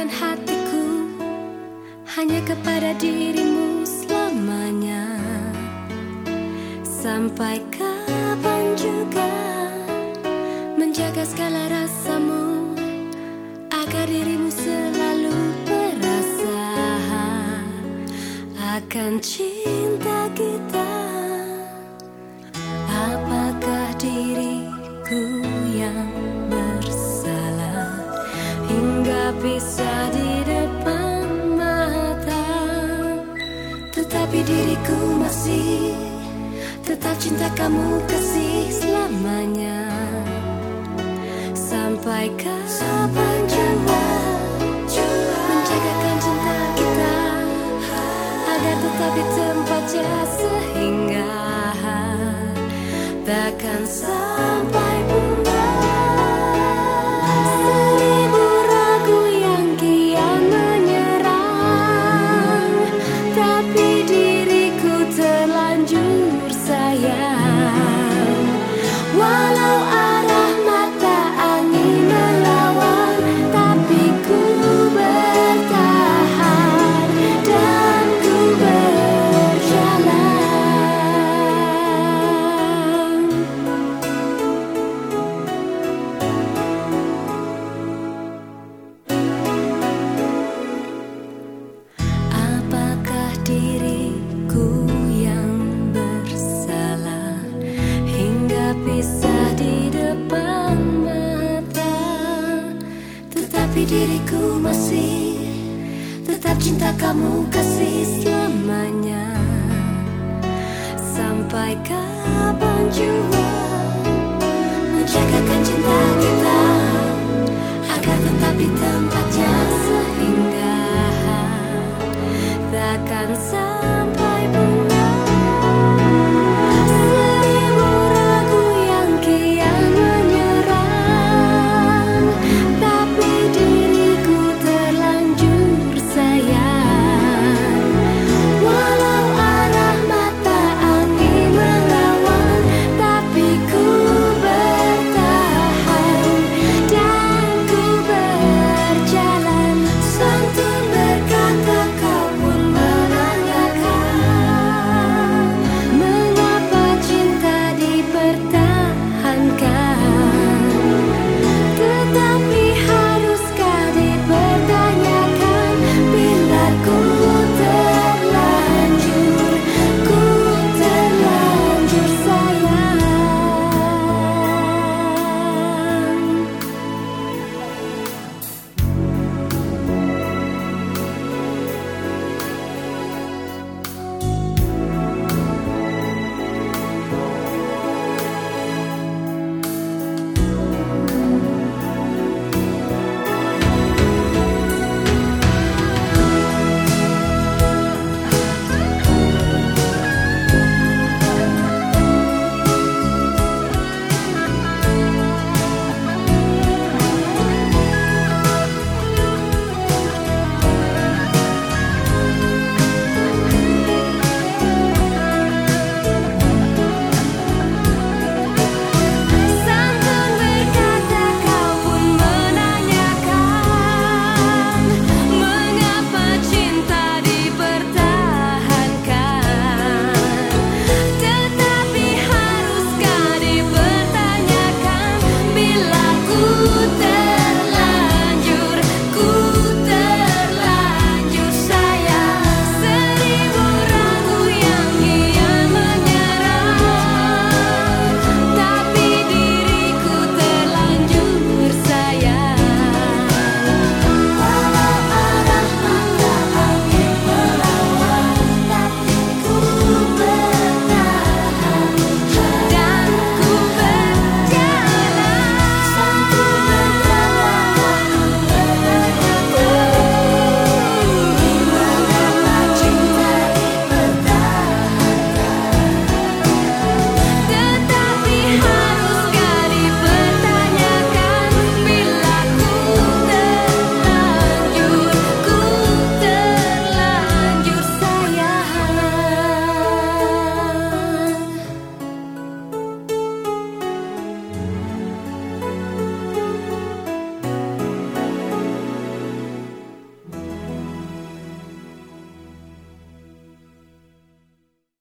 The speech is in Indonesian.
Memberikan hatiku hanya kepada dirimu selamanya. Sampai kapan juga menjaga segala rasamu Agar dirimu selalu berasa Akan cinta kita. Apakah diriku yang bersalah? Hingga bisa Diriku masih Tetap cinta kamu kasih selamanya. Sampai kapan juga Menjagakan cinta kita? Agar tetap di tempatnya sehingga Takkan sampai diriku masih. Tetap cinta kamu kasih selamanya. Sampai kapan jua Menjagakan cinta kita? Agar tetap di